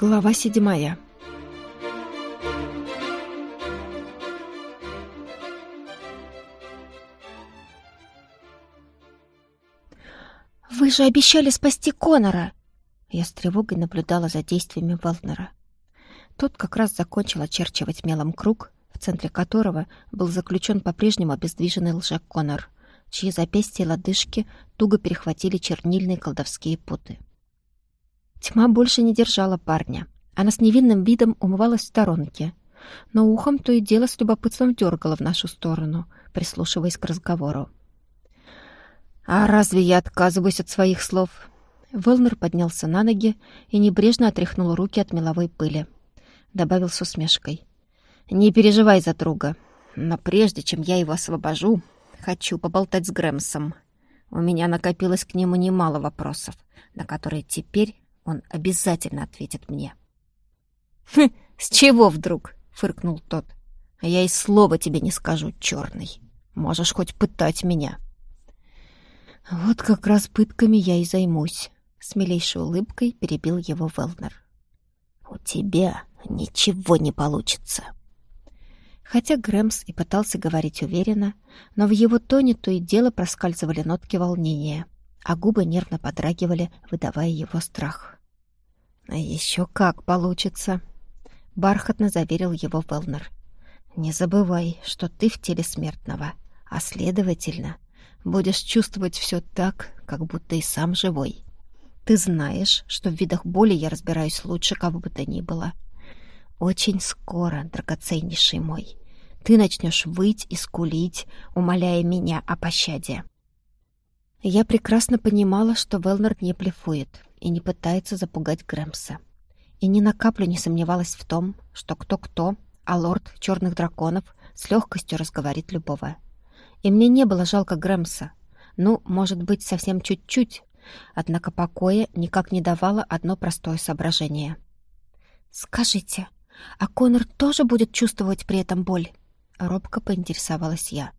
Глава седьмая. «Вы же обещали спасти Конора!» Я с тревогой наблюдала за действиями Велнера. Тот как раз закончил очерчивать мелом круг, в центре которого был заключен по-прежнему обездвиженный лжек Конор, чьи запястья и лодыжки туго перехватили чернильные колдовские путы. Тьма больше не держала парня. Она с невинным видом умывалась в сторонке, но ухом то и дело с любопытством дергала в нашу сторону, прислушиваясь к разговору. «А разве я отказываюсь от своих слов?» Велнер поднялся на ноги и небрежно отряхнул руки от меловой пыли. Добавил с усмешкой. «Не переживай за друга, но прежде чем я его освобожу, хочу поболтать с Грэмсом. У меня накопилось к нему немало вопросов, на которые теперь он обязательно ответит мне. «Хм, с чего вдруг?» — фыркнул тот. «А я и слова тебе не скажу, черный. Можешь хоть пытать меня». «Вот как раз пытками я и займусь», — с милейшей улыбкой перебил его Велнер. «У тебя ничего не получится». Хотя Грэмс и пытался говорить уверенно, но в его тоне то и дело проскальзывали нотки волнения, а губы нервно подрагивали, выдавая его страх. «А еще как получится!» — бархатно заверил его Велнер. «Не забывай, что ты в теле смертного, а, следовательно, будешь чувствовать все так, как будто и сам живой. Ты знаешь, что в видах боли я разбираюсь лучше кого бы то ни было. Очень скоро, драгоценнейший мой, ты начнешь выть и скулить, умоляя меня о пощаде». Я прекрасно понимала, что Велнер не блефует — и не пытается запугать Грэмса. И ни на каплю не сомневалась в том, что кто-кто, а лорд черных драконов с легкостью разговорит любого. И мне не было жалко Грэмса. Ну, может быть, совсем чуть-чуть. Однако покоя никак не давало одно простое соображение. «Скажите, а Конор тоже будет чувствовать при этом боль?» Робко поинтересовалась я.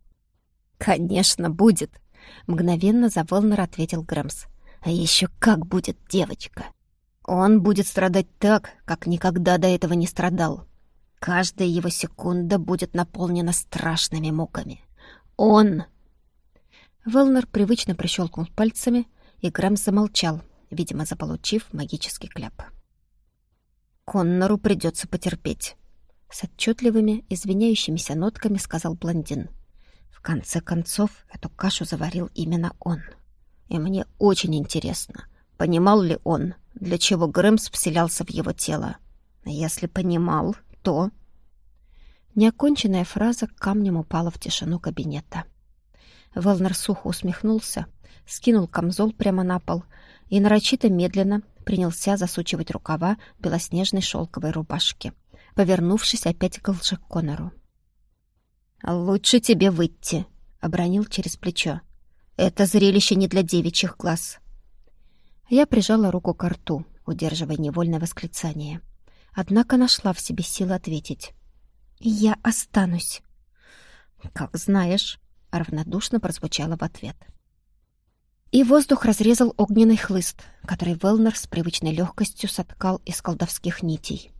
«Конечно, будет!» — мгновенно за Велнер ответил Грэмс. А еще как будет девочка. Он будет страдать так, как никогда до этого не страдал. Каждая его секунда будет наполнена страшными муками. Он... Велнер привычно прищелкнул пальцами, и Грэм замолчал, видимо, заполучив магический кляп. «Коннору придется потерпеть», — с отчетливыми, извиняющимися нотками сказал блондин. «В конце концов, эту кашу заварил именно он». И мне очень интересно, понимал ли он, для чего Грэмс вселялся в его тело. Если понимал, то... Неоконченная фраза камнем упала в тишину кабинета. Велнер сухо усмехнулся, скинул камзол прямо на пол и нарочито медленно принялся засучивать рукава белоснежной шелковой рубашки, повернувшись опять к лжеконору. «Лучше тебе выйти», — обронил через плечо. Это зрелище не для девичьих глаз. Я прижала руку к рту, удерживая невольное восклицание. Однако нашла в себе силы ответить. «Я останусь». «Как знаешь», — равнодушно прозвучало в ответ. И воздух разрезал огненный хлыст, который Велнер с привычной легкостью соткал из колдовских нитей.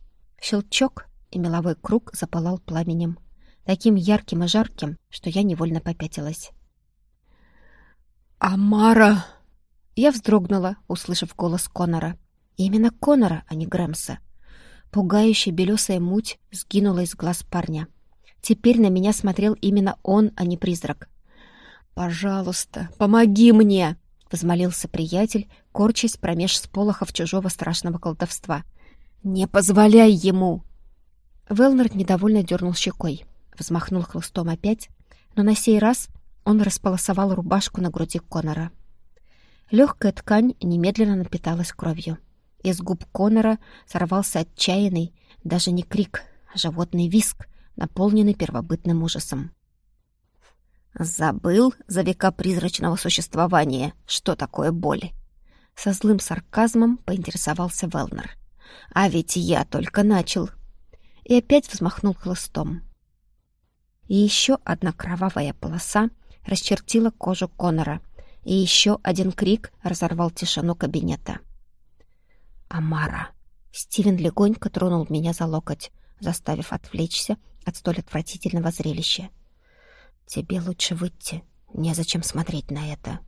Щелчок, и меловой круг запалал пламенем, таким ярким и жарким, что я невольно попятилась. «Амара!» Я вздрогнула, услышав голос Конора. именно Конора, а не Грэмса. Пугающая белесая муть сгинула из глаз парня. Теперь на меня смотрел именно он, а не призрак. «Пожалуйста, помоги мне!» — возмолился приятель, корчась промеж сполохов чужого страшного колдовства. «Не позволяй ему!» Велнер недовольно дернул щекой, взмахнул хлыстом опять, но на сей раз он располосовал рубашку на груди Конора. Легкая ткань немедленно напиталась кровью. Из губ Конора сорвался отчаянный, даже не крик, а животный виск, наполненный первобытным ужасом. «Забыл за века призрачного существования, что такое боль?» Со злым сарказмом поинтересовался Велнер. «А ведь я только начал!» И опять взмахнул хлыстом. И еще одна кровавая полоса расчертила кожу Конора, и еще один крик разорвал тишину кабинета. «Амара!» Стивен легонько тронул меня за локоть, заставив отвлечься от столь отвратительного зрелища. «Тебе лучше выйти. Незачем смотреть на это».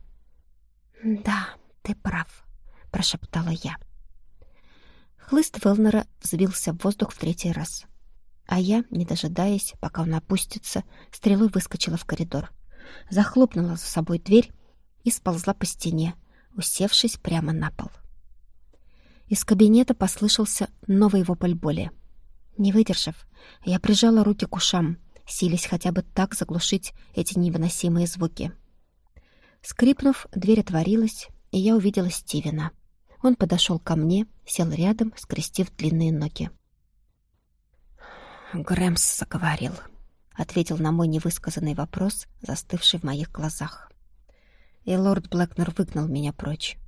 «Да, ты прав», — прошептала я. Хлыст Велнера взвился в воздух в третий раз. А я, не дожидаясь, пока он опустится, стрелой выскочила в коридор. Захлопнула за собой дверь и сползла по стене, усевшись прямо на пол. Из кабинета послышался новый вопль боли. Не выдержав, я прижала руки к ушам, силясь хотя бы так заглушить эти невыносимые звуки. Скрипнув, дверь отворилась, и я увидела Стивена. Он подошел ко мне, сел рядом, скрестив длинные ноги. «Грэмс заговорил», — ответил на мой невысказанный вопрос, застывший в моих глазах. И лорд Блэкнер выгнал меня прочь.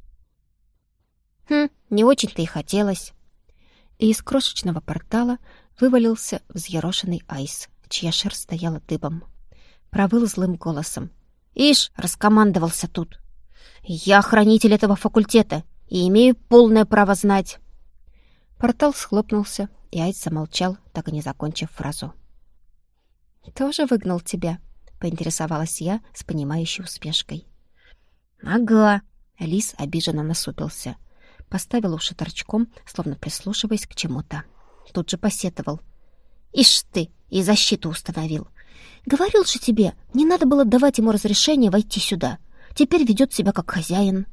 «Хм, не очень-то и хотелось». И из крошечного портала вывалился взъерошенный айс, чья шерсть стояла дыбом. Провыл злым голосом. «Ишь, раскомандовался тут! Я хранитель этого факультета и имею полное право знать!» Портал схлопнулся, и Айс замолчал, так и не закончив фразу. «Тоже выгнал тебя?» — поинтересовалась я с понимающей усмешкой. «Ага!» — Лис обиженно насупился. Поставил уши торчком, словно прислушиваясь к чему-то. Тут же посетовал. «Ишь ты! И защиту установил! Говорил же тебе, не надо было давать ему разрешение войти сюда. Теперь ведет себя как хозяин».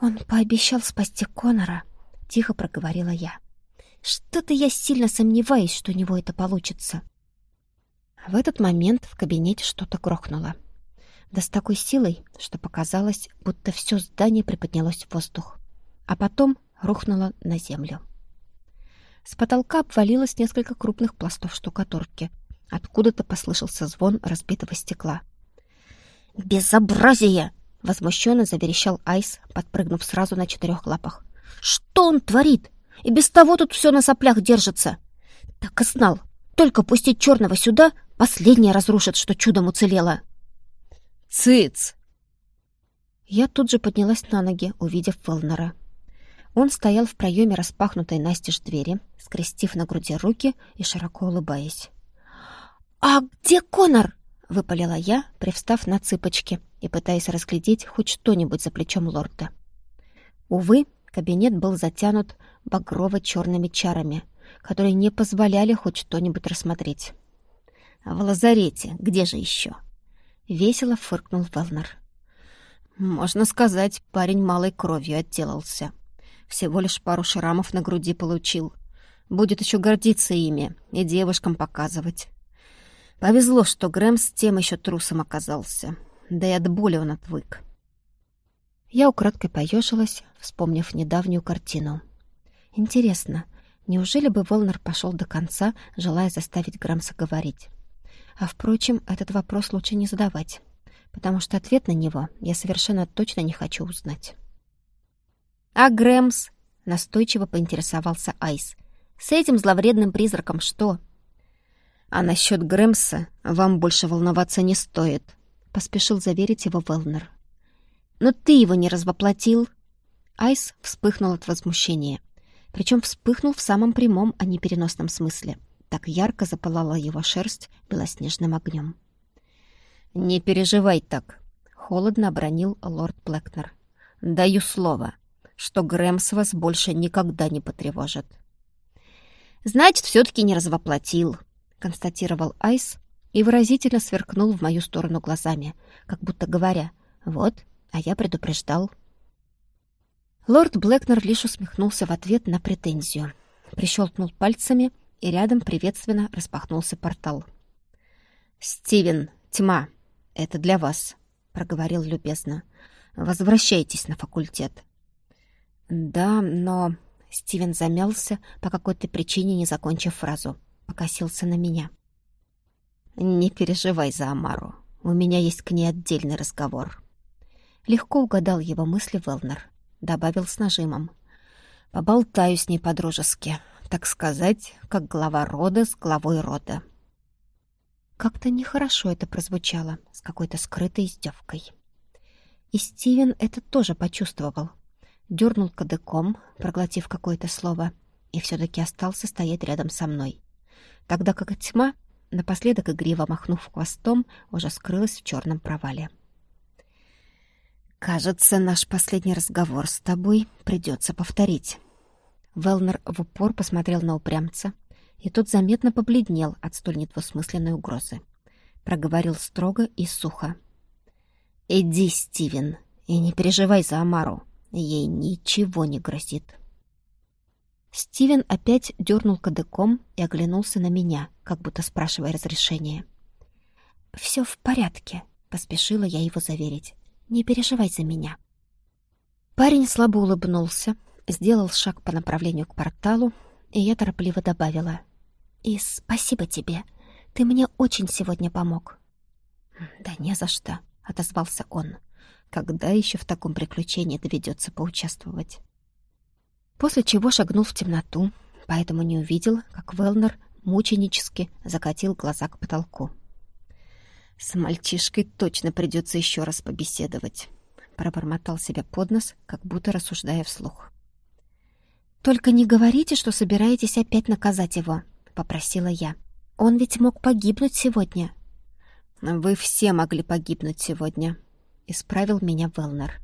«Он пообещал спасти Конора», — тихо проговорила я. Что-то я сильно сомневаюсь, что у него это получится. В этот момент в кабинете что-то грохнуло. Да с такой силой, что показалось, будто все здание приподнялось в воздух, а потом рухнуло на землю. С потолка обвалилось несколько крупных пластов штукатурки. Откуда-то послышался звон разбитого стекла. «Безобразие!» — возмущенно заверещал Айс, подпрыгнув сразу на четырех лапах. «Что он творит? И без того тут все на соплях держится. Так и знал. Только пустить черного сюда, последнее разрушит, что чудом уцелело. Цыц! Я тут же поднялась на ноги, увидев Велнера. Он стоял в проеме распахнутой настежь двери, скрестив на груди руки и широко улыбаясь. «А где Конор?» — выпалила я, привстав на цыпочки и пытаясь разглядеть хоть что-нибудь за плечом лорда. Увы, кабинет был затянут багрово-черными чарами, которые не позволяли хоть что-нибудь рассмотреть. «В лазарете, где же еще?» — весело фыркнул Велнер. «Можно сказать, парень малой кровью отделался. Всего лишь пару шрамов на груди получил. Будет еще гордиться ими и девушкам показывать. Повезло, что Грэм с тем еще трусом оказался. Да и от боли он отвык». Я украдкой поежилась, вспомнив недавнюю картину. Интересно, неужели бы Волнер пошел до конца, желая заставить Грамса говорить? А, впрочем, этот вопрос лучше не задавать, потому что ответ на него я совершенно точно не хочу узнать. «А Грэмс?» — настойчиво поинтересовался Айс. «С этим зловредным призраком что?» «А насчет Грэмса вам больше волноваться не стоит», — поспешил заверить его Велнер. «Но ты его не развоплотил?» Айс вспыхнул от возмущения причем вспыхнул в самом прямом, а не переносном смысле. Так ярко запылала его шерсть белоснежным огнем. «Не переживай так», — холодно обронил лорд Блэкнер. «Даю слово, что Грэмс вас больше никогда не потревожит». «Значит, все-таки не развоплотил», — констатировал Айс и выразительно сверкнул в мою сторону глазами, как будто говоря, «Вот, а я предупреждал». Лорд Блэкнер лишь усмехнулся в ответ на претензию. Прищелкнул пальцами, и рядом приветственно распахнулся портал. «Стивен, тьма, это для вас», — проговорил любезно. «Возвращайтесь на факультет». «Да, но...» — Стивен замялся, по какой-то причине не закончив фразу. Покосился на меня. «Не переживай за Амару. У меня есть к ней отдельный разговор». Легко угадал его мысли Велнер. — добавил с нажимом. «Поболтаю с ней по-дружески, так сказать, как глава рода с главой рода». Как-то нехорошо это прозвучало, с какой-то скрытой издевкой. И Стивен это тоже почувствовал. дернул кадыком, проглотив какое-то слово, и все-таки остался стоять рядом со мной. Тогда как тьма, напоследок игриво махнув хвостом, уже скрылась в черном провале. «Кажется, наш последний разговор с тобой придется повторить». Велнер в упор посмотрел на упрямца, и тот заметно побледнел от столь недвусмысленной угрозы. Проговорил строго и сухо. «Иди, Стивен, и не переживай за Амару. Ей ничего не грозит». Стивен опять дернул кадыком и оглянулся на меня, как будто спрашивая разрешения. «Все в порядке», — поспешила я его заверить. Не переживай за меня». Парень слабо улыбнулся, сделал шаг по направлению к порталу, и я торопливо добавила. «И спасибо тебе. Ты мне очень сегодня помог». «Да не за что», — отозвался он. «Когда еще в таком приключении доведется поучаствовать?» После чего шагнул в темноту, поэтому не увидел, как Велнер мученически закатил глаза к потолку. С мальчишкой точно придется еще раз побеседовать. Пробормотал себя под нос, как будто рассуждая вслух. «Только не говорите, что собираетесь опять наказать его», — попросила я. «Он ведь мог погибнуть сегодня». «Вы все могли погибнуть сегодня», — исправил меня Велнер.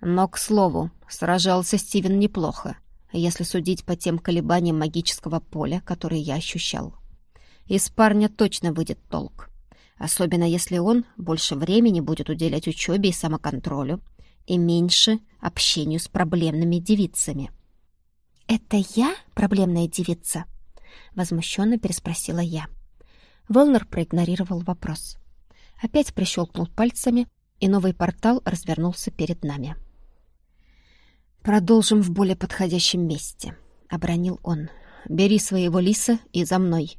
«Но, к слову, сражался Стивен неплохо, если судить по тем колебаниям магического поля, которые я ощущал. Из парня точно выйдет толк особенно если он больше времени будет уделять учебе и самоконтролю и меньше общению с проблемными девицами. «Это я проблемная девица?» — возмущенно переспросила я. Велнер проигнорировал вопрос. Опять прищелкнул пальцами, и новый портал развернулся перед нами. «Продолжим в более подходящем месте», — обронил он. «Бери своего лиса и за мной».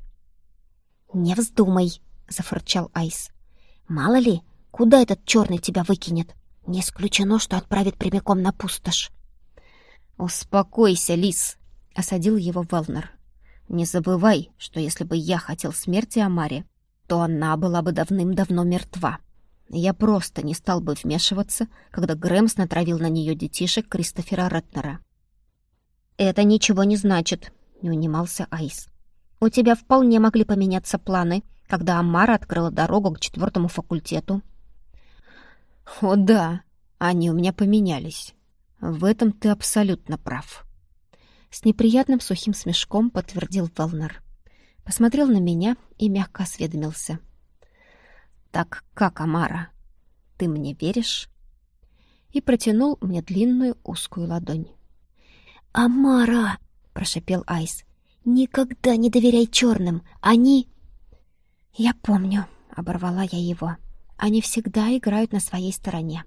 «Не вздумай», зафырчал Айс. «Мало ли, куда этот черный тебя выкинет? Не исключено, что отправит прямиком на пустошь». «Успокойся, лис!» — осадил его Велнер. «Не забывай, что если бы я хотел смерти Амаре, то она была бы давным-давно мертва. Я просто не стал бы вмешиваться, когда Грэмс натравил на нее детишек Кристофера Ретнера». «Это ничего не значит», — не унимался Айс. «У тебя вполне могли поменяться планы, когда Амара открыла дорогу к четвертому факультету. «О да, они у меня поменялись. В этом ты абсолютно прав». С неприятным сухим смешком подтвердил Велнер. Посмотрел на меня и мягко осведомился. «Так как, Амара, ты мне веришь?» И протянул мне длинную узкую ладонь. «Амара!» — прошепел Айс. «Никогда не доверяй черным! Они...» «Я помню», — оборвала я его. «Они всегда играют на своей стороне».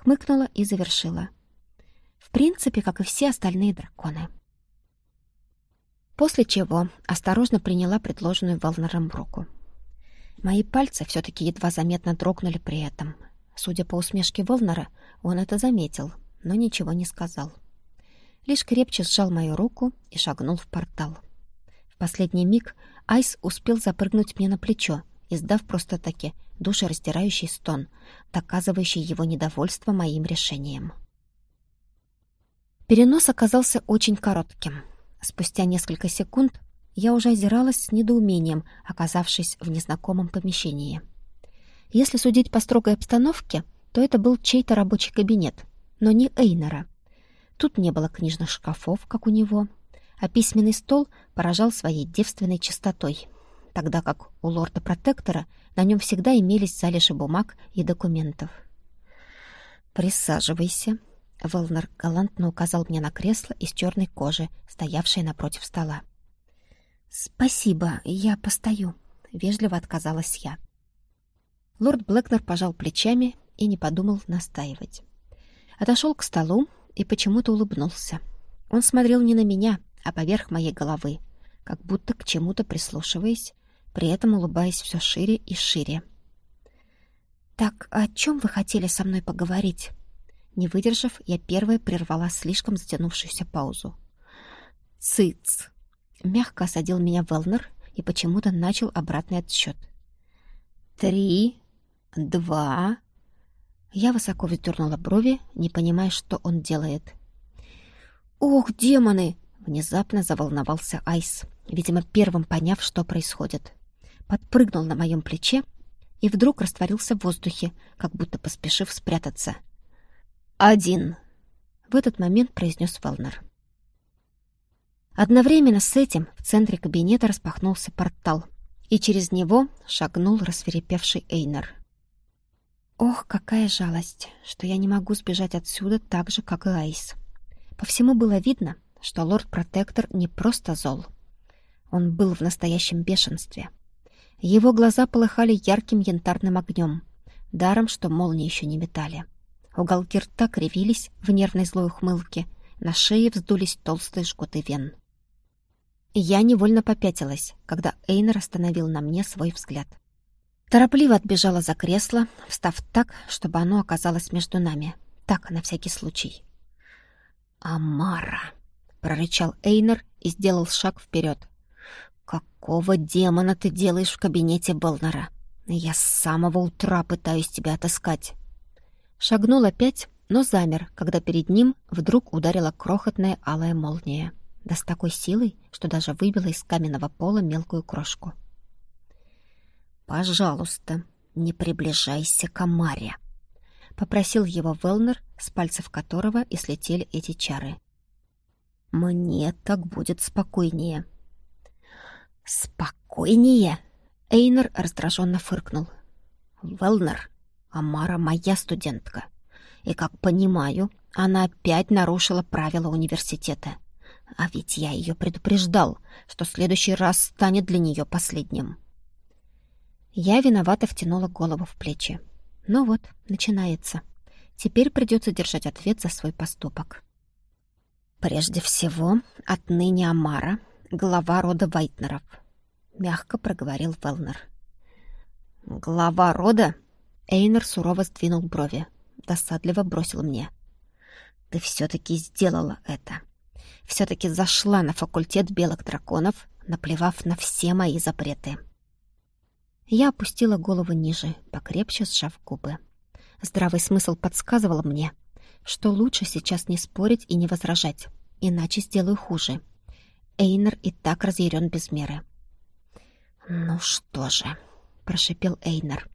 Хмыкнула и завершила. В принципе, как и все остальные драконы. После чего осторожно приняла предложенную Волнером руку. Мои пальцы все-таки едва заметно дрогнули при этом. Судя по усмешке Волнера, он это заметил, но ничего не сказал. Лишь крепче сжал мою руку и шагнул в портал. В последний миг Айс успел запрыгнуть мне на плечо, издав просто-таки душераздирающий стон, доказывающий его недовольство моим решением. Перенос оказался очень коротким. Спустя несколько секунд я уже озиралась с недоумением, оказавшись в незнакомом помещении. Если судить по строгой обстановке, то это был чей-то рабочий кабинет, но не Эйнера. Тут не было книжных шкафов, как у него, а письменный стол поражал своей девственной чистотой, тогда как у лорда-протектора на нем всегда имелись залежи бумаг и документов. «Присаживайся», — Велнер галантно указал мне на кресло из черной кожи, стоявшее напротив стола. «Спасибо, я постою», — вежливо отказалась я. Лорд Блэкнер пожал плечами и не подумал настаивать. Отошел к столу и почему-то улыбнулся. Он смотрел не на меня, а поверх моей головы, как будто к чему-то прислушиваясь, при этом улыбаясь все шире и шире. «Так о чем вы хотели со мной поговорить?» Не выдержав, я первая прервала слишком затянувшуюся паузу. «Цыц!» Мягко осадил меня Велнер и почему-то начал обратный отсчет. «Три, два...» Я высоко вздернула брови, не понимая, что он делает. «Ох, демоны!» — внезапно заволновался Айс, видимо, первым поняв, что происходит. Подпрыгнул на моем плече и вдруг растворился в воздухе, как будто поспешив спрятаться. «Один!» — в этот момент произнес Велнер. Одновременно с этим в центре кабинета распахнулся портал, и через него шагнул рассверепевший Эйнер. Ох, какая жалость, что я не могу сбежать отсюда так же, как и Айс. По всему было видно, что лорд-протектор не просто зол. Он был в настоящем бешенстве. Его глаза полыхали ярким янтарным огнем, даром, что молнии еще не метали. Уголки рта кривились в нервной злой ухмылке, на шее вздулись толстые жгуты вен. Я невольно попятилась, когда Эйнер остановил на мне свой взгляд. Торопливо отбежала за кресло, встав так, чтобы оно оказалось между нами. Так, на всякий случай. «Амара!» — прорычал Эйнер и сделал шаг вперед. «Какого демона ты делаешь в кабинете Белнера? Я с самого утра пытаюсь тебя отыскать». Шагнул опять, но замер, когда перед ним вдруг ударила крохотная алая молния да с такой силой, что даже выбила из каменного пола мелкую крошку. «Пожалуйста, не приближайся к Амаре», — попросил его Велнер, с пальцев которого и слетели эти чары. «Мне так будет спокойнее». «Спокойнее?» — Эйнер раздраженно фыркнул. «Велнер, Амара моя студентка, и, как понимаю, она опять нарушила правила университета. А ведь я ее предупреждал, что следующий раз станет для нее последним. Я виновато втянула голову в плечи. Ну вот, начинается. Теперь придется держать ответ за свой поступок. Прежде всего, отныне Амара — глава рода Вайтнеров, — мягко проговорил Велнер. «Глава рода?» Эйнер сурово сдвинул брови. Досадливо бросил мне. «Ты все-таки сделала это все-таки зашла на факультет белых драконов, наплевав на все мои запреты. Я опустила голову ниже, покрепче сжав губы. Здравый смысл подсказывал мне, что лучше сейчас не спорить и не возражать, иначе сделаю хуже. Эйнер и так разъярен без меры. «Ну что же», — прошипел Эйнер,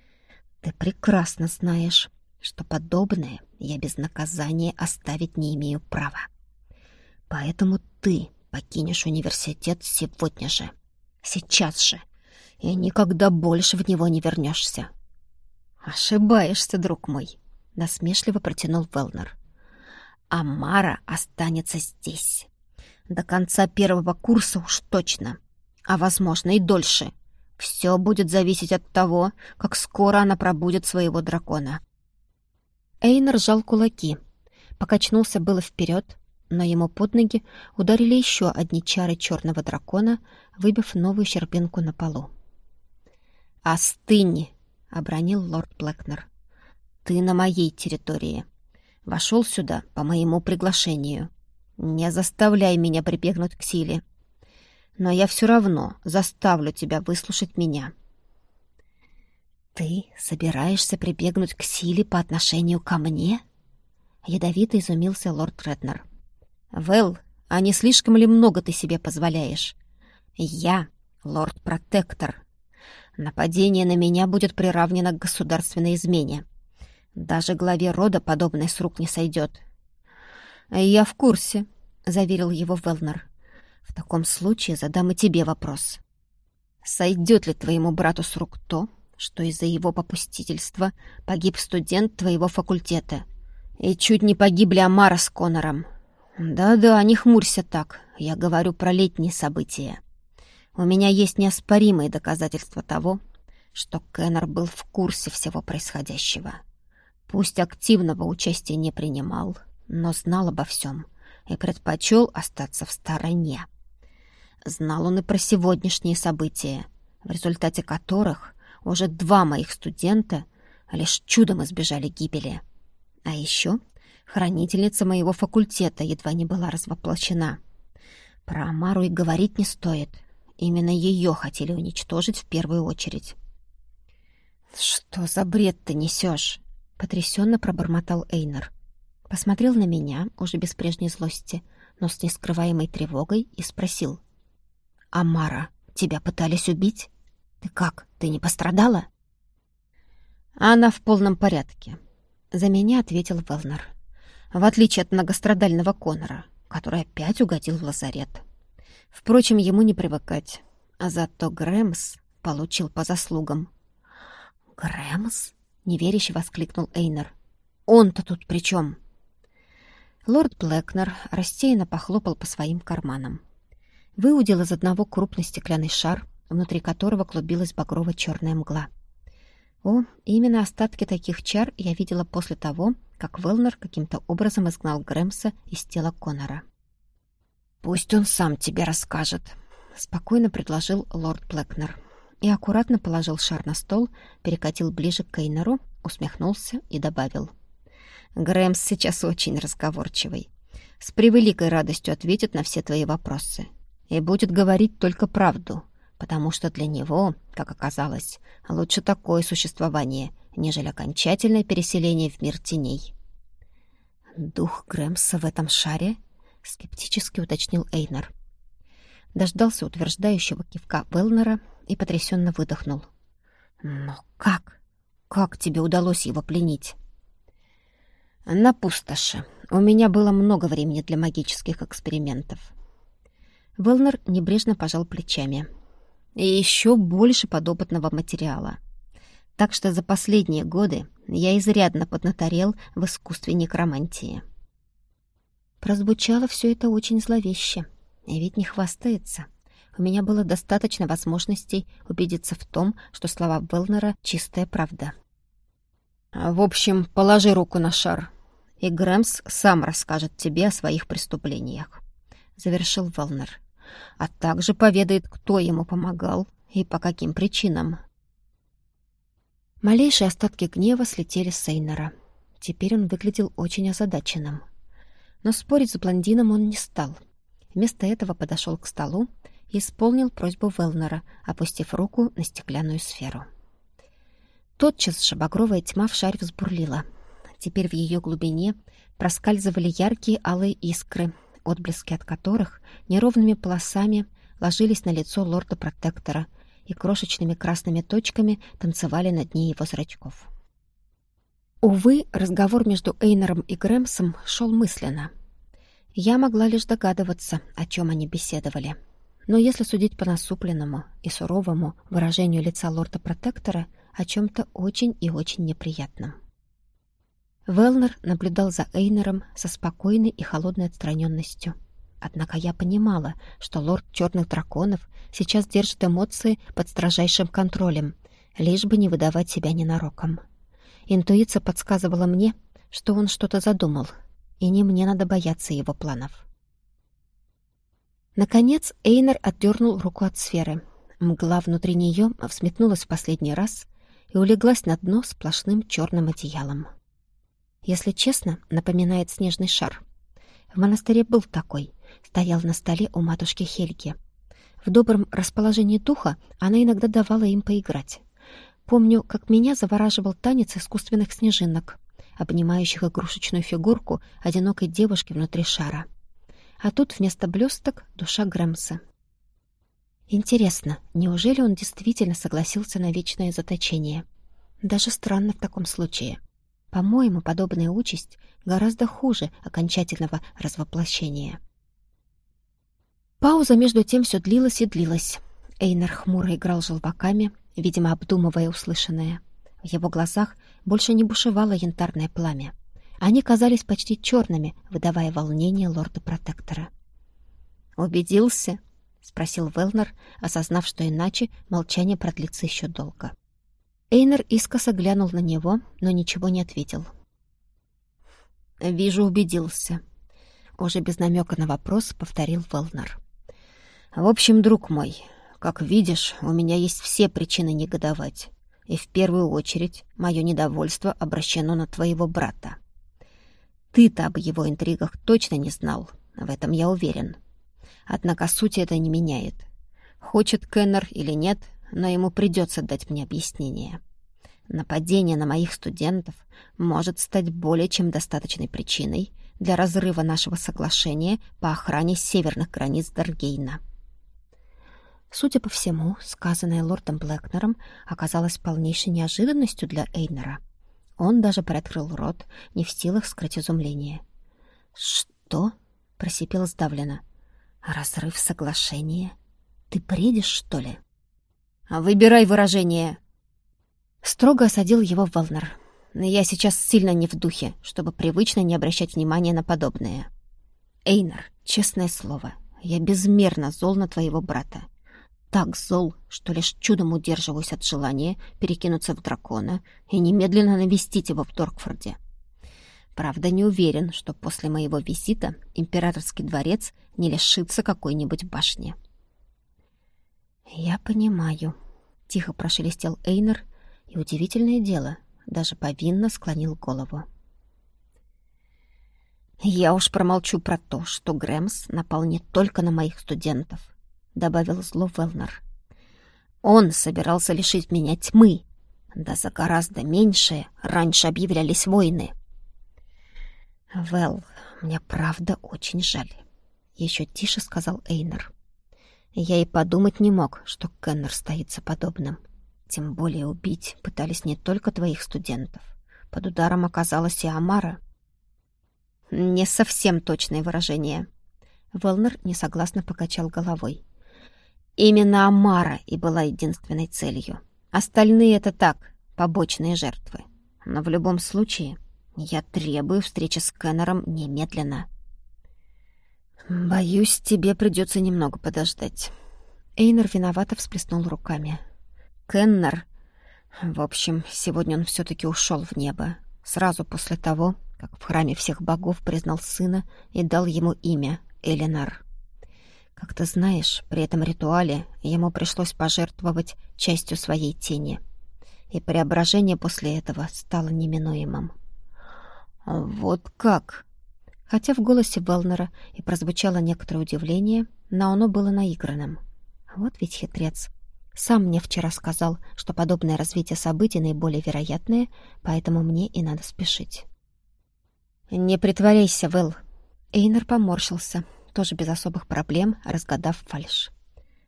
— «ты прекрасно знаешь, что подобное я без наказания оставить не имею права. Поэтому ты покинешь университет сегодня же. Сейчас же. И никогда больше в него не вернешься. Ошибаешься, друг мой, насмешливо протянул Велнер. Амара останется здесь. До конца первого курса уж точно. А, возможно, и дольше. Все будет зависеть от того, как скоро она пробудет своего дракона. Эйнер сжал кулаки, покачнулся было вперед, но ему под ноги ударили еще одни чары черного дракона, выбив новую щербинку на полу. «Остынь!» — обронил лорд Блэкнер. «Ты на моей территории. Вошел сюда по моему приглашению. Не заставляй меня прибегнуть к силе. Но я все равно заставлю тебя выслушать меня». «Ты собираешься прибегнуть к силе по отношению ко мне?» Ядовито изумился лорд Реднер. Вэл, а не слишком ли много ты себе позволяешь? Я лорд-протектор. Нападение на меня будет приравнено к государственной измене. Даже главе рода подобное с рук не сойдет. «Я в курсе», — заверил его Велнер. «В таком случае задам и тебе вопрос. Сойдет ли твоему брату с рук то, что из-за его попустительства погиб студент твоего факультета, и чуть не погибли Амара с Конором, «Да-да, не хмурься так. Я говорю про летние события. У меня есть неоспоримые доказательства того, что Кеннер был в курсе всего происходящего. Пусть активного участия не принимал, но знал обо всем и предпочел остаться в стороне. Знал он и про сегодняшние события, в результате которых уже два моих студента лишь чудом избежали гибели. А еще Хранительница моего факультета едва не была развоплощена. Про Амару и говорить не стоит. Именно ее хотели уничтожить в первую очередь. «Что за бред ты несешь?» Потрясенно пробормотал Эйнер. Посмотрел на меня, уже без прежней злости, но с нескрываемой тревогой, и спросил. «Амара, тебя пытались убить? Ты как, ты не пострадала?» «Она в полном порядке», — за меня ответил Велнер. «В отличие от многострадального Конора, который опять угодил в лазарет. Впрочем, ему не привыкать. А зато Грэмс получил по заслугам». «Грэмс?» — неверяще воскликнул Эйнер. «Он-то тут при чем?» Лорд Блэкнер рассеянно похлопал по своим карманам. Выудил из одного крупный стеклянный шар, внутри которого клубилась багрово-черная мгла. О, именно остатки таких чар я видела после того, как Велнер каким-то образом изгнал Грэмса из тела Конора. «Пусть он сам тебе расскажет», — спокойно предложил лорд Блэкнер. И аккуратно положил шар на стол, перекатил ближе к Кейнеру, усмехнулся и добавил. «Грэмс сейчас очень разговорчивый. С превеликой радостью ответит на все твои вопросы. И будет говорить только правду, потому что для него, как оказалось, лучше такое существование, нежели окончательное переселение в мир теней. «Дух Грэмса в этом шаре?» — скептически уточнил Эйнер. Дождался утверждающего кивка Велнера и потрясенно выдохнул. «Но как? Как тебе удалось его пленить?» «На пустоши. У меня было много времени для магических экспериментов». Велнер небрежно пожал плечами и еще больше подопытного материала. Так что за последние годы я изрядно поднаторел в искусстве некромантии. Прозвучало все это очень зловеще. И ведь не хвастается. У меня было достаточно возможностей убедиться в том, что слова Велнера — чистая правда. «В общем, положи руку на шар, и Грэмс сам расскажет тебе о своих преступлениях», — завершил Велнер а также поведает, кто ему помогал и по каким причинам. Малейшие остатки гнева слетели с Сейнера. Теперь он выглядел очень озадаченным. Но спорить с блондином он не стал. Вместо этого подошел к столу исполнил просьбу Велнера, опустив руку на стеклянную сферу. Тотчас же багровая тьма в шаре взбурлила. Теперь в ее глубине проскальзывали яркие алые искры, отблески от которых неровными полосами ложились на лицо лорда-протектора и крошечными красными точками танцевали на дне его зрачков. Увы, разговор между Эйнером и Грэмсом шел мысленно. Я могла лишь догадываться, о чем они беседовали. Но если судить по насупленному и суровому выражению лица лорда-протектора, о чем-то очень и очень неприятном. Велнер наблюдал за Эйнером со спокойной и холодной отстраненностью. Однако я понимала, что лорд черных драконов сейчас держит эмоции под строжайшим контролем, лишь бы не выдавать себя ненароком. Интуиция подсказывала мне, что он что-то задумал, и не мне надо бояться его планов. Наконец Эйнер отдернул руку от сферы. Мгла внутри нее взметнулась в последний раз и улеглась на дно сплошным черным одеялом. Если честно, напоминает снежный шар. В монастыре был такой. Стоял на столе у матушки Хельги. В добром расположении духа она иногда давала им поиграть. Помню, как меня завораживал танец искусственных снежинок, обнимающих игрушечную фигурку одинокой девушки внутри шара. А тут вместо блесток — душа Грэмса. Интересно, неужели он действительно согласился на вечное заточение? Даже странно в таком случае. По-моему, подобная участь гораздо хуже окончательного развоплощения. Пауза между тем все длилась и длилась. Эйнар хмуро играл желваками, видимо, обдумывая услышанное. В его глазах больше не бушевало янтарное пламя. Они казались почти черными, выдавая волнение лорда-протектора. «Убедился?» — спросил Велнер, осознав, что иначе молчание продлится еще долго. Эйнер искоса глянул на него, но ничего не ответил. «Вижу, убедился». Уже без намека на вопрос повторил Велнер. «В общем, друг мой, как видишь, у меня есть все причины негодовать. И в первую очередь мое недовольство обращено на твоего брата. Ты-то об его интригах точно не знал, в этом я уверен. Однако суть это не меняет. Хочет Кеннер или нет, но ему придется дать мне объяснение. Нападение на моих студентов может стать более чем достаточной причиной для разрыва нашего соглашения по охране северных границ Даргейна. Судя по всему, сказанное лордом Блэкнером оказалось полнейшей неожиданностью для Эйнера. Он даже приоткрыл рот, не в силах скрыть изумление. «Что?» — просипел сдавленно. «Разрыв соглашения? Ты бредишь, что ли?» «Выбирай выражение!» Строго осадил его Волнер. «Я сейчас сильно не в духе, чтобы привычно не обращать внимания на подобное. Эйнер, честное слово, я безмерно зол на твоего брата так зол, что лишь чудом удерживаюсь от желания перекинуться в дракона и немедленно навестить его в Торкфорде. Правда, не уверен, что после моего визита императорский дворец не лишится какой-нибудь башни. «Я понимаю», — тихо прошелестел Эйнер, и удивительное дело, даже повинно склонил голову. «Я уж промолчу про то, что Грэмс напал не только на моих студентов, добавил зло Велнер. Он собирался лишить меня тьмы. Да за гораздо меньшее раньше объявлялись войны. Вэл, мне правда очень жаль. Еще тише сказал Эйнер. Я и подумать не мог, что Кеннер стоит за подобным. Тем более убить пытались не только твоих студентов. Под ударом оказалась и Амара. Не совсем точное выражение. Велнер несогласно покачал головой. Именно Амара и была единственной целью. Остальные — это так, побочные жертвы. Но в любом случае я требую встречи с Кеннером немедленно. Боюсь, тебе придется немного подождать. Эйнер виновато всплеснул руками. Кеннер... В общем, сегодня он все-таки ушел в небо. Сразу после того, как в храме всех богов признал сына и дал ему имя Элинар. Как ты знаешь, при этом ритуале ему пришлось пожертвовать частью своей тени. И преображение после этого стало неминуемым. «Вот как?» Хотя в голосе Велнера и прозвучало некоторое удивление, но оно было наигранным. Вот ведь хитрец. Сам мне вчера сказал, что подобное развитие событий наиболее вероятное, поэтому мне и надо спешить. «Не притворяйся, Вэл!» Эйнер поморщился, тоже без особых проблем, разгадав фальшь.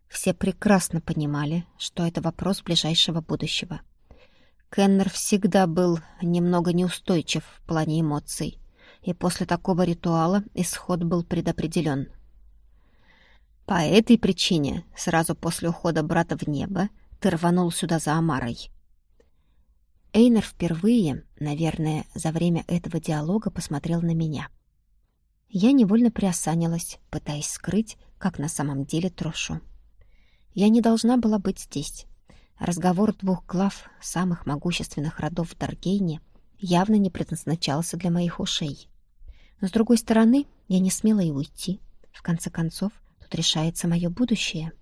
Все прекрасно понимали, что это вопрос ближайшего будущего. Кеннер всегда был немного неустойчив в плане эмоций, и после такого ритуала исход был предопределен. По этой причине сразу после ухода брата в небо ты рванул сюда за Амарой. Эйнер впервые, наверное, за время этого диалога посмотрел на меня — я невольно приосанилась, пытаясь скрыть, как на самом деле трошу. Я не должна была быть здесь. Разговор двух глав самых могущественных родов в Даргейне явно не предназначался для моих ушей. Но, с другой стороны, я не смела и уйти. В конце концов, тут решается мое будущее.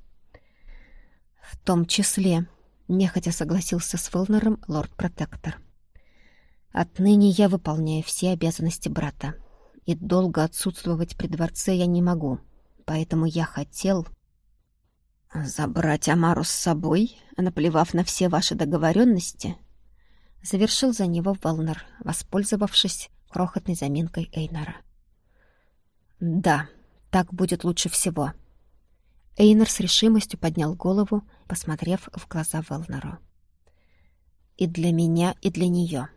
В том числе, нехотя согласился с Фелнером лорд-протектор. Отныне я выполняю все обязанности брата и долго отсутствовать при дворце я не могу. Поэтому я хотел забрать Амару с собой, наплевав на все ваши договоренности. Завершил за него Волнер, воспользовавшись крохотной заминкой Эйнара. Да, так будет лучше всего. Эйнар с решимостью поднял голову, посмотрев в глаза Велнеру. И для меня, и для нее.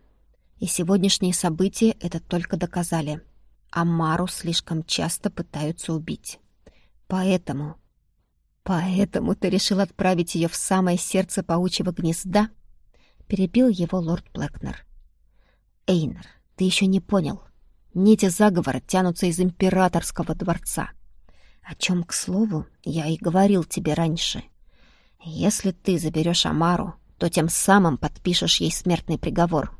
И сегодняшние события это только доказали — Амару слишком часто пытаются убить. Поэтому... Поэтому ты решил отправить ее в самое сердце паучьего гнезда? Перебил его лорд Блэкнер. Эйнер, ты еще не понял. Нити заговора тянутся из императорского дворца. О чем, к слову, я и говорил тебе раньше. Если ты заберешь Амару, то тем самым подпишешь ей смертный приговор.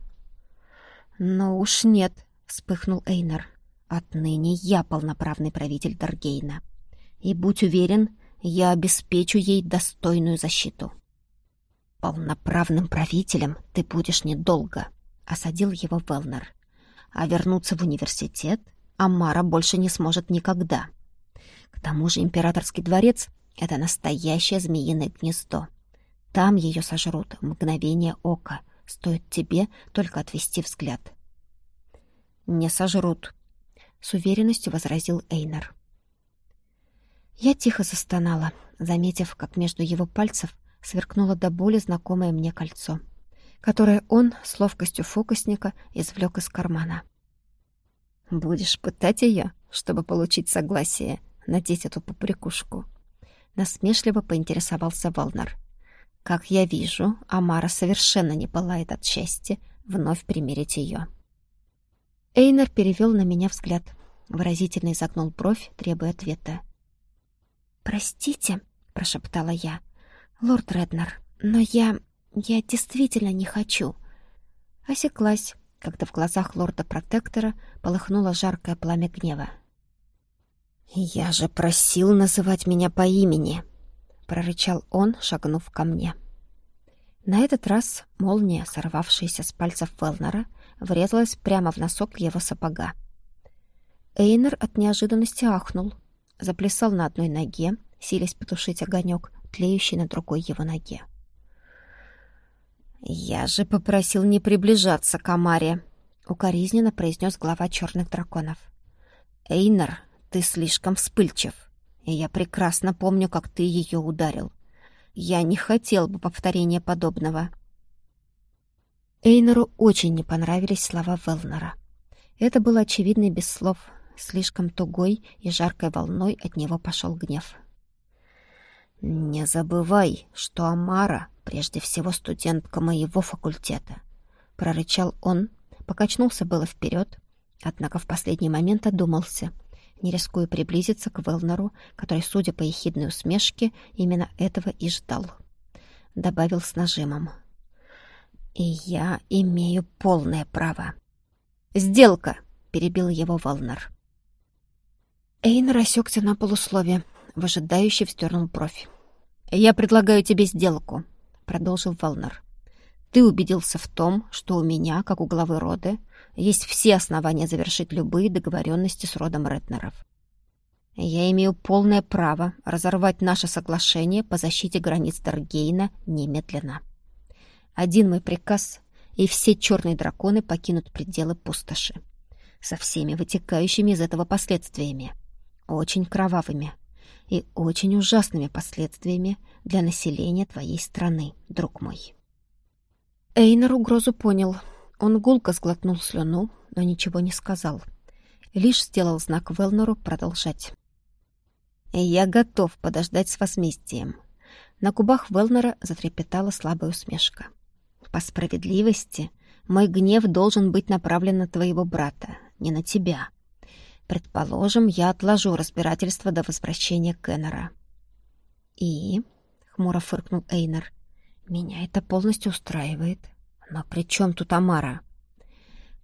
«Ну уж нет», — вспыхнул Эйнер. Отныне я полноправный правитель Даргейна. И будь уверен, я обеспечу ей достойную защиту. Полноправным правителем ты будешь недолго, осадил его Велнер. А вернуться в университет Амара больше не сможет никогда. К тому же императорский дворец — это настоящее змеиное гнездо. Там ее сожрут в мгновение ока, Стоит тебе только отвести взгляд. «Не сожрут», — с уверенностью возразил Эйнер. Я тихо застонала, заметив, как между его пальцев сверкнуло до боли знакомое мне кольцо, которое он с ловкостью фокусника извлек из кармана. «Будешь пытать ее, чтобы получить согласие надеть эту поприкушку?» Насмешливо поинтересовался Волнар. «Как я вижу, Амара совершенно не пылает от счастья вновь примерить ее». Эйнер перевел на меня взгляд, выразительно изогнул бровь, требуя ответа. «Простите», — прошептала я, — «лорд Реднер, но я... я действительно не хочу». Осеклась, когда в глазах лорда-протектора полыхнуло жаркое пламя гнева. «Я же просил называть меня по имени», — прорычал он, шагнув ко мне. На этот раз молния, сорвавшаяся с пальцев Велнера, врезалась прямо в носок его сапога. Эйнер от неожиданности ахнул, заплясал на одной ноге, силясь потушить огонек, тлеющий на другой его ноге. «Я же попросил не приближаться к Амаре», — укоризненно произнес глава черных драконов. «Эйнер, ты слишком вспыльчив, и я прекрасно помню, как ты ее ударил. Я не хотел бы повторения подобного». Эйнеру очень не понравились слова Велнера. Это было очевидно без слов — Слишком тугой и жаркой волной от него пошел гнев. «Не забывай, что Амара прежде всего студентка моего факультета», — прорычал он, покачнулся было вперед, однако в последний момент одумался, не рискуя приблизиться к Велнеру, который, судя по ехидной усмешке, именно этого и ждал. Добавил с нажимом. «И я имею полное право». «Сделка!» — перебил его Велнер. Эйн рассекся на полусловие, выжидающе вздернул бровь. «Я предлагаю тебе сделку», — продолжил Волнер. «Ты убедился в том, что у меня, как у главы рода, есть все основания завершить любые договоренности с родом Ретнеров. Я имею полное право разорвать наше соглашение по защите границ Даргейна немедленно. Один мой приказ, и все черные драконы покинут пределы пустоши, со всеми вытекающими из этого последствиями очень кровавыми и очень ужасными последствиями для населения твоей страны, друг мой. Эйнер угрозу понял. Он гулко сглотнул слюну, но ничего не сказал. Лишь сделал знак Велнеру продолжать. «Я готов подождать с возмездием». На губах Велнера затрепетала слабая усмешка. «По справедливости, мой гнев должен быть направлен на твоего брата, не на тебя. Предположим, я отложу разбирательство до возвращения Кеннера. И, хмуро фыркнул Эйнер, меня это полностью устраивает. Но при чем тут Амара?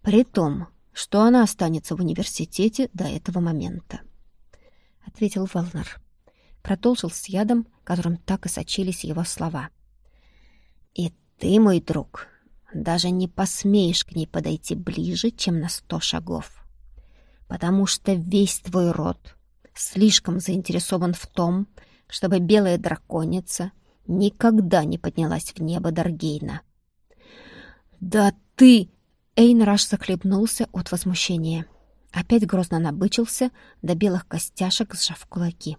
При том, что она останется в университете до этого момента, ответил Велнер. Продолжил с ядом, которым так и сочились его слова. И ты, мой друг, даже не посмеешь к ней подойти ближе, чем на сто шагов потому что весь твой род слишком заинтересован в том, чтобы белая драконица никогда не поднялась в небо Даргейна. «Да ты!» Эйнраш захлебнулся от возмущения. Опять грозно набычился, до белых костяшек сжав кулаки.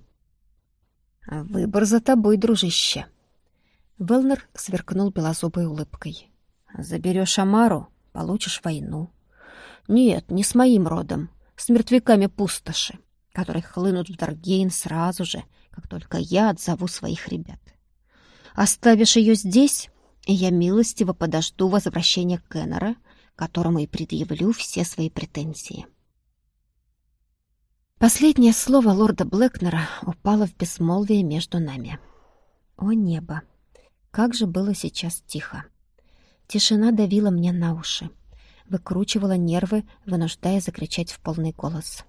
«Выбор за тобой, дружище!» Велнер сверкнул белозубой улыбкой. «Заберешь Амару — получишь войну. Нет, не с моим родом, с мертвяками пустоши, которые хлынут в Даргейн сразу же, как только я отзову своих ребят. Оставишь ее здесь, и я милостиво подожду возвращения Кеннера, которому и предъявлю все свои претензии. Последнее слово лорда Блэкнера упало в безмолвие между нами. О небо! Как же было сейчас тихо! Тишина давила мне на уши выкручивала нервы, вынуждая закричать в полный голос.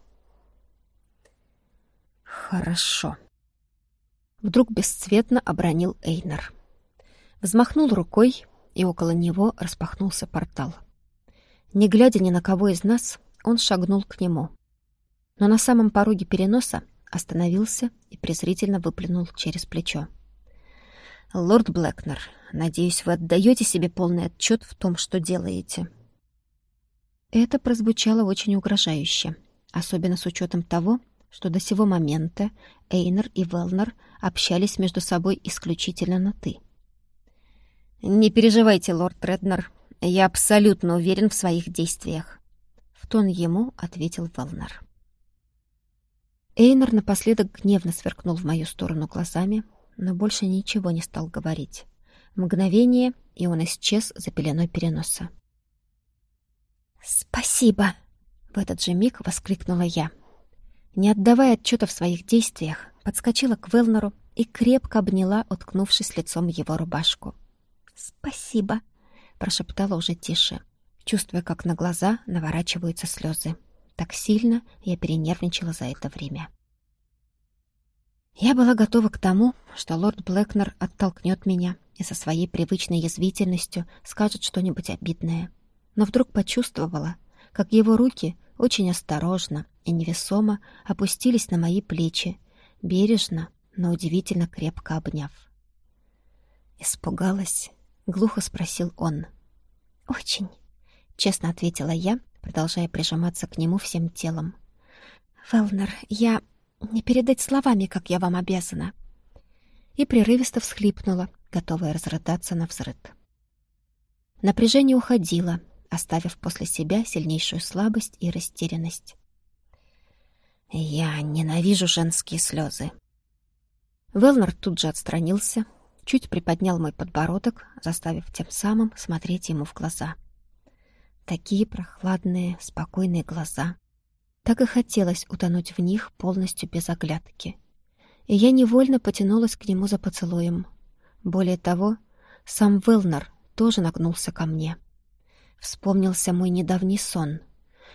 «Хорошо», — вдруг бесцветно обронил Эйнер. Взмахнул рукой, и около него распахнулся портал. Не глядя ни на кого из нас, он шагнул к нему. Но на самом пороге переноса остановился и презрительно выплюнул через плечо. «Лорд Блэкнер, надеюсь, вы отдаете себе полный отчет в том, что делаете». Это прозвучало очень угрожающе, особенно с учетом того, что до сего момента Эйнер и Велнер общались между собой исключительно на «ты». «Не переживайте, лорд Реднер, я абсолютно уверен в своих действиях», — в тон ему ответил Велнер. Эйнер напоследок гневно сверкнул в мою сторону глазами, но больше ничего не стал говорить. Мгновение, и он исчез за пеленой переноса. «Спасибо!» — в этот же миг воскликнула я. Не отдавая отчета в своих действиях, подскочила к Велнеру и крепко обняла, уткнувшись лицом его рубашку. «Спасибо!» — прошептала уже тише, чувствуя, как на глаза наворачиваются слезы. Так сильно я перенервничала за это время. Я была готова к тому, что лорд Блэкнер оттолкнет меня и со своей привычной язвительностью скажет что-нибудь обидное. Но вдруг почувствовала, как его руки очень осторожно и невесомо опустились на мои плечи, бережно, но удивительно крепко обняв. «Испугалась?» — глухо спросил он. «Очень», — честно ответила я, продолжая прижиматься к нему всем телом. «Велнер, я не передать словами, как я вам обязана». И прерывисто всхлипнула, готовая разрыдаться на взрыд. Напряжение уходило, оставив после себя сильнейшую слабость и растерянность. «Я ненавижу женские слезы». Велнер тут же отстранился, чуть приподнял мой подбородок, заставив тем самым смотреть ему в глаза. Такие прохладные, спокойные глаза — так и хотелось утонуть в них полностью без оглядки. И я невольно потянулась к нему за поцелуем. Более того, сам Велнер тоже нагнулся ко мне. Вспомнился мой недавний сон.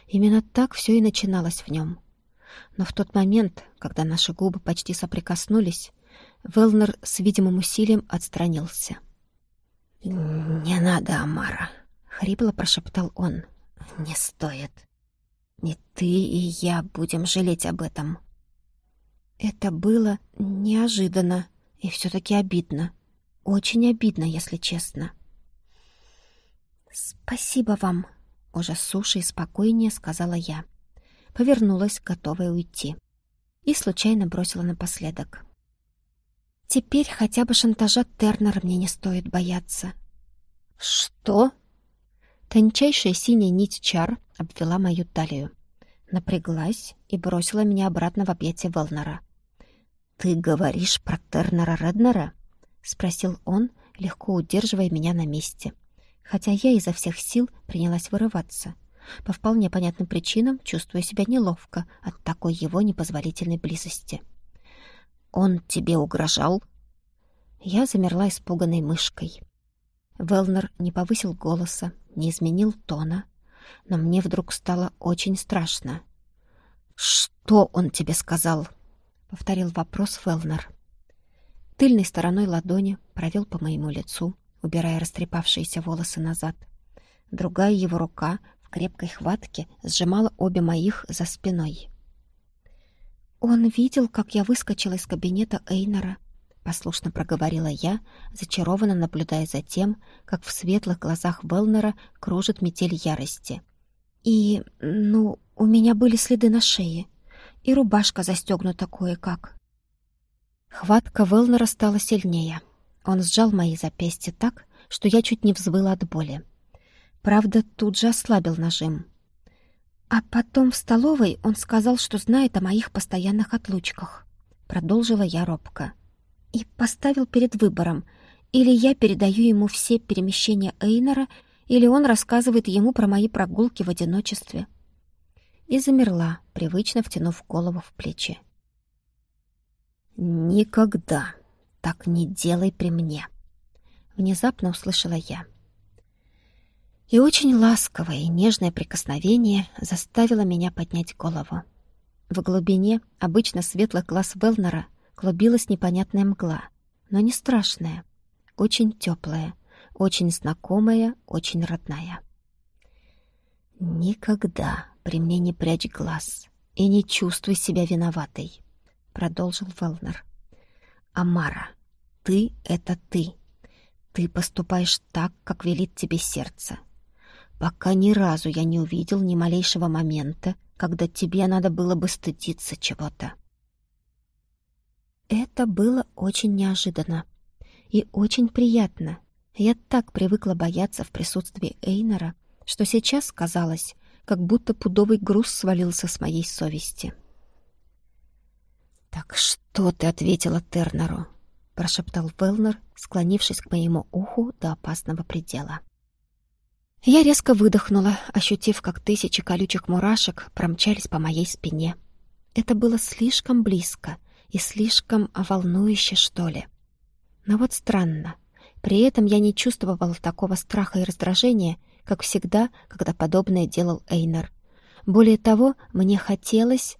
Именно так все и начиналось в нем. Но в тот момент, когда наши губы почти соприкоснулись, Велнер с видимым усилием отстранился. «Не надо, Амара», — хрипло прошептал он. «Не стоит». Не ты и я будем жалеть об этом. Это было неожиданно и все-таки обидно. Очень обидно, если честно. «Спасибо вам», — уже суше и спокойнее сказала я. Повернулась, готовая уйти. И случайно бросила напоследок. «Теперь хотя бы шантажа Тернера мне не стоит бояться». «Что?» Тончайшая синяя нить чар обвела мою талию. Напряглась и бросила меня обратно в объятия Велнера. «Ты говоришь про Тернера Реднера?» — спросил он, легко удерживая меня на месте. Хотя я изо всех сил принялась вырываться. По вполне понятным причинам чувствуя себя неловко от такой его непозволительной близости. «Он тебе угрожал?» Я замерла испуганной мышкой. Велнер не повысил голоса, не изменил тона, но мне вдруг стало очень страшно. «Что он тебе сказал?» — повторил вопрос Велнер. Тыльной стороной ладони провел по моему лицу, убирая растрепавшиеся волосы назад. Другая его рука в крепкой хватке сжимала обе моих за спиной. Он видел, как я выскочила из кабинета Эйнора послушно проговорила я, зачарованно наблюдая за тем, как в светлых глазах Велнера кружит метель ярости. И, ну, у меня были следы на шее, и рубашка застегнута кое-как. Хватка Велнера стала сильнее. Он сжал мои запястья так, что я чуть не взвыла от боли. Правда, тут же ослабил нажим. А потом в столовой он сказал, что знает о моих постоянных отлучках. Продолжила я робко и поставил перед выбором. Или я передаю ему все перемещения Эйнора, или он рассказывает ему про мои прогулки в одиночестве. И замерла, привычно втянув голову в плечи. «Никогда так не делай при мне!» Внезапно услышала я. И очень ласковое и нежное прикосновение заставило меня поднять голову. В глубине обычно светлых глаз Велнера клубилась непонятная мгла, но не страшная, очень теплая, очень знакомая, очень родная. «Никогда при мне не прячь глаз и не чувствуй себя виноватой», — продолжил Велнер. «Амара, ты — это ты. Ты поступаешь так, как велит тебе сердце. Пока ни разу я не увидел ни малейшего момента, когда тебе надо было бы стыдиться чего-то. Это было очень неожиданно и очень приятно. Я так привыкла бояться в присутствии Эйнера, что сейчас казалось, как будто пудовый груз свалился с моей совести. «Так что ты ответила Тернеру?» — прошептал Велнер, склонившись к моему уху до опасного предела. Я резко выдохнула, ощутив, как тысячи колючих мурашек промчались по моей спине. Это было слишком близко и слишком волнующе, что ли. Но вот странно. При этом я не чувствовала такого страха и раздражения, как всегда, когда подобное делал Эйнер. Более того, мне хотелось...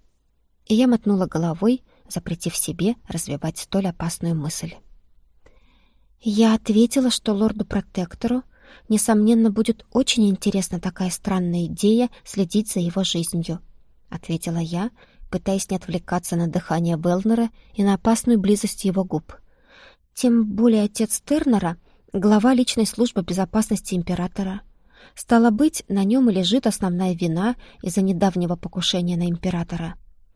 И я мотнула головой, запретив себе развивать столь опасную мысль. Я ответила, что лорду-протектору, несомненно, будет очень интересна такая странная идея следить за его жизнью, — ответила я, пытаясь не отвлекаться на дыхание Белнера и на опасную близость его губ. Тем более отец Тернера — глава личной службы безопасности императора — Стало быть, на нем и лежит основная вина из-за недавнего покушения на императора.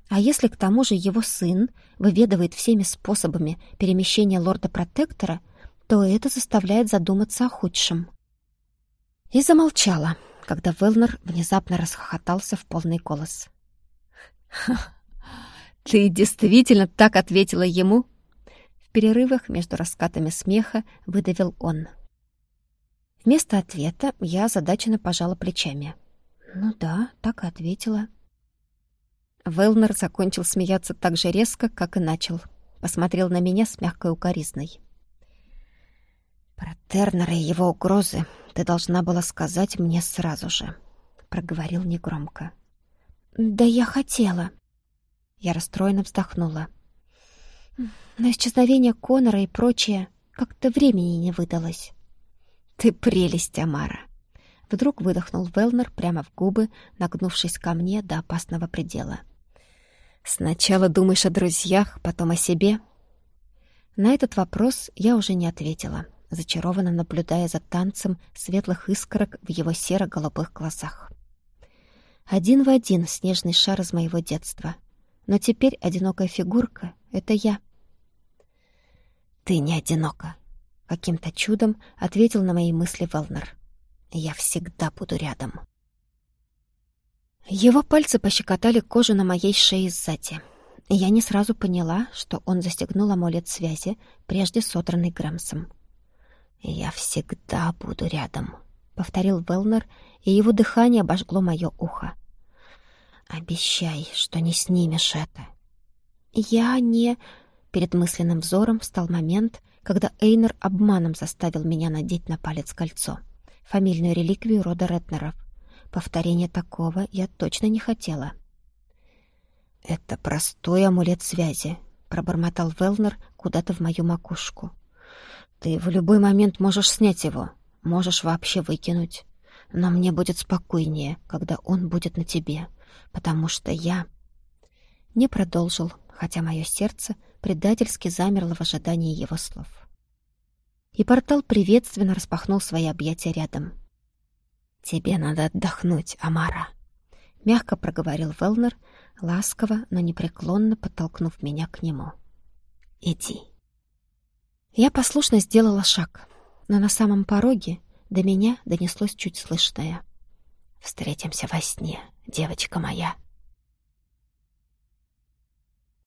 А если к тому же его сын выведывает всеми способами перемещения лорда-протектора, то это заставляет задуматься о худшем. И замолчала, когда Велнер внезапно расхохотался в полный голос. «Ты действительно так ответила ему?» В перерывах между раскатами смеха выдавил он — Вместо ответа я озадаченно пожала плечами. «Ну да, так и ответила». Велнер закончил смеяться так же резко, как и начал. Посмотрел на меня с мягкой укоризной. «Про Тернера и его угрозы ты должна была сказать мне сразу же», — проговорил негромко. «Да я хотела». Я расстроенно вздохнула. На исчезновение Конора и прочее как-то времени не выдалось. «Ты прелесть, Амара!» Вдруг выдохнул Велнер прямо в губы, нагнувшись ко мне до опасного предела. «Сначала думаешь о друзьях, потом о себе?» На этот вопрос я уже не ответила, зачарованно наблюдая за танцем светлых искорок в его серо-голубых глазах. Один в один снежный шар из моего детства. Но теперь одинокая фигурка — это я. «Ты не одинока», Каким-то чудом ответил на мои мысли Велнер. «Я всегда буду рядом». Его пальцы пощекотали кожу на моей шее сзади. Я не сразу поняла, что он застегнул амулет связи, прежде содранный Грэмсом. «Я всегда буду рядом», — повторил Велнер, и его дыхание обожгло мое ухо. «Обещай, что не снимешь это». «Я не...» Перед мысленным взором встал момент, когда Эйнер обманом заставил меня надеть на палец кольцо, фамильную реликвию рода Ретнеров. Повторения такого я точно не хотела. «Это простой амулет связи», — пробормотал Велнер куда-то в мою макушку. «Ты в любой момент можешь снять его, можешь вообще выкинуть. Но мне будет спокойнее, когда он будет на тебе, потому что я...» Не продолжил, хотя мое сердце предательски замерло в ожидании его слов. И портал приветственно распахнул свои объятия рядом. «Тебе надо отдохнуть, Амара», — мягко проговорил Велнер, ласково, но непреклонно подтолкнув меня к нему. «Иди». Я послушно сделала шаг, но на самом пороге до меня донеслось чуть слышное. «Встретимся во сне, девочка моя».